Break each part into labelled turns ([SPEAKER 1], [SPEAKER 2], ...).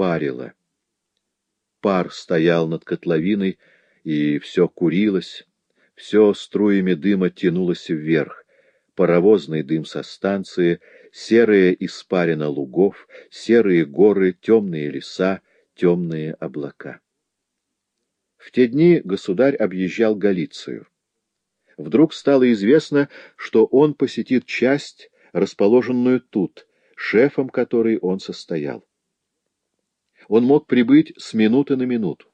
[SPEAKER 1] парило. Пар стоял над котловиной, и все курилось, все струями дыма тянулось вверх. Паровозный дым со станции, серые испарина лугов, серые горы, темные леса, темные облака. В те дни государь объезжал Галицию. Вдруг стало известно, что он посетит часть, расположенную тут, шефом которой он состоял. Он мог прибыть с минуты на минуту.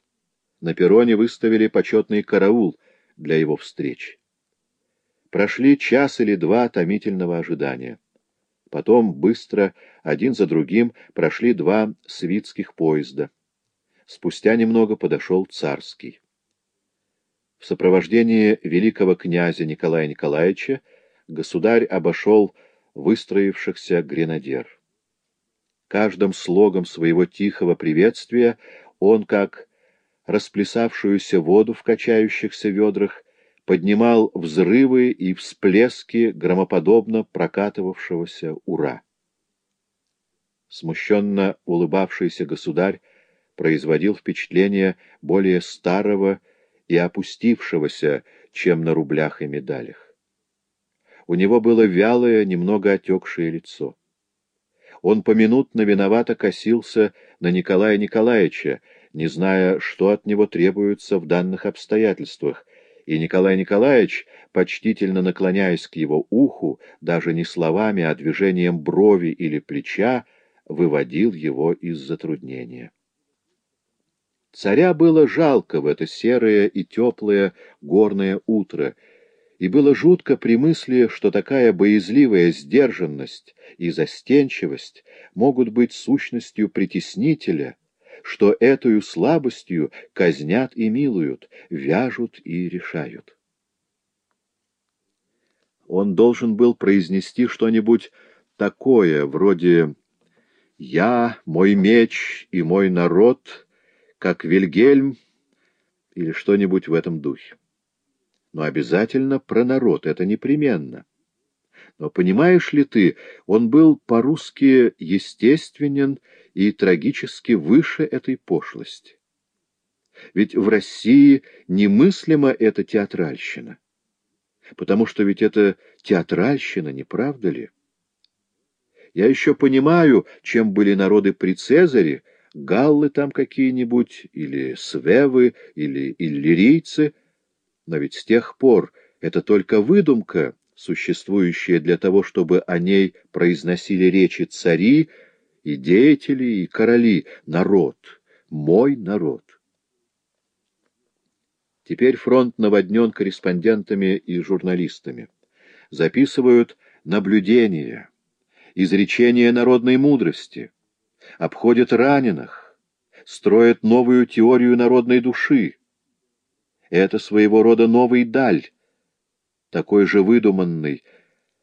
[SPEAKER 1] На перроне выставили почетный караул для его встречи. Прошли час или два томительного ожидания. Потом быстро, один за другим, прошли два свитских поезда. Спустя немного подошел царский. В сопровождении великого князя Николая Николаевича государь обошел выстроившихся гренадер. Каждым слогом своего тихого приветствия он, как расплясавшуюся воду в качающихся ведрах, поднимал взрывы и всплески громоподобно прокатывавшегося «Ура!». Смущенно улыбавшийся государь производил впечатление более старого и опустившегося, чем на рублях и медалях. У него было вялое, немного отекшее лицо он поминутно виновато косился на Николая Николаевича, не зная, что от него требуется в данных обстоятельствах, и Николай Николаевич, почтительно наклоняясь к его уху, даже не словами, а движением брови или плеча, выводил его из затруднения. Царя было жалко в это серое и теплое горное утро, и было жутко при мысли, что такая боязливая сдержанность и застенчивость могут быть сущностью притеснителя, что эту слабостью казнят и милуют, вяжут и решают. Он должен был произнести что-нибудь такое, вроде «Я, мой меч и мой народ, как Вильгельм» или что-нибудь в этом духе но обязательно про народ, это непременно. Но понимаешь ли ты, он был по-русски естественен и трагически выше этой пошлости. Ведь в России немыслима эта театральщина. Потому что ведь это театральщина, не правда ли? Я еще понимаю, чем были народы при Цезаре, галлы там какие-нибудь, или свевы, или иллирийцы — но ведь с тех пор это только выдумка, существующая для того, чтобы о ней произносили речи цари и деятели, и короли, народ, мой народ. Теперь фронт наводнен корреспондентами и журналистами. Записывают наблюдения, изречения народной мудрости, обходят раненых, строят новую теорию народной души, это своего рода новый даль, такой же выдуманный,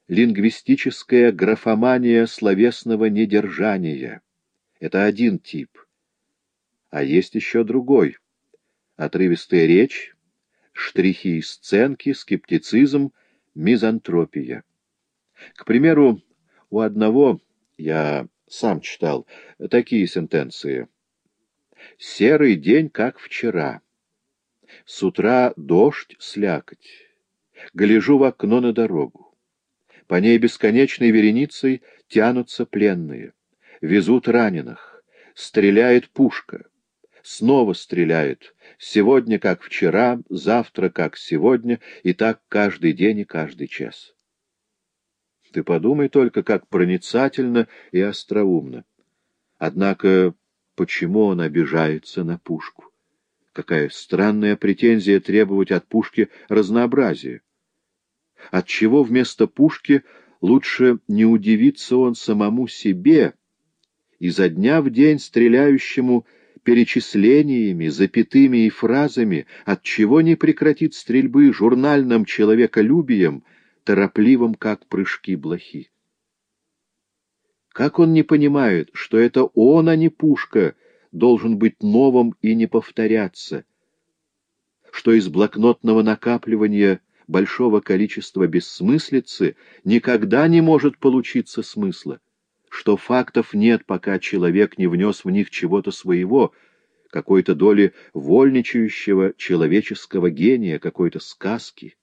[SPEAKER 1] лингвистическая графомания словесного недержания. Это один тип. А есть еще другой. Отрывистая речь, штрихи и сценки, скептицизм, мизантропия. К примеру, у одного, я сам читал, такие сентенции. «Серый день, как вчера». С утра дождь, слякоть. Гляжу в окно на дорогу. По ней бесконечной вереницей тянутся пленные. Везут раненых. Стреляет пушка. Снова стреляет. Сегодня, как вчера, завтра, как сегодня, и так каждый день и каждый час. Ты подумай только, как проницательно и остроумно. Однако почему он обижается на пушку? Какая странная претензия требовать от пушки разнообразия. Отчего вместо пушки лучше не удивиться он самому себе, изо дня в день стреляющему перечислениями, запятыми и фразами, отчего не прекратит стрельбы журнальным человеколюбием, торопливым, как прыжки блохи. Как он не понимает, что это он, а не пушка, должен быть новым и не повторяться, что из блокнотного накапливания большого количества бессмыслицы никогда не может получиться смысла, что фактов нет, пока человек не внес в них чего-то своего, какой-то доли вольничающего человеческого гения, какой-то сказки.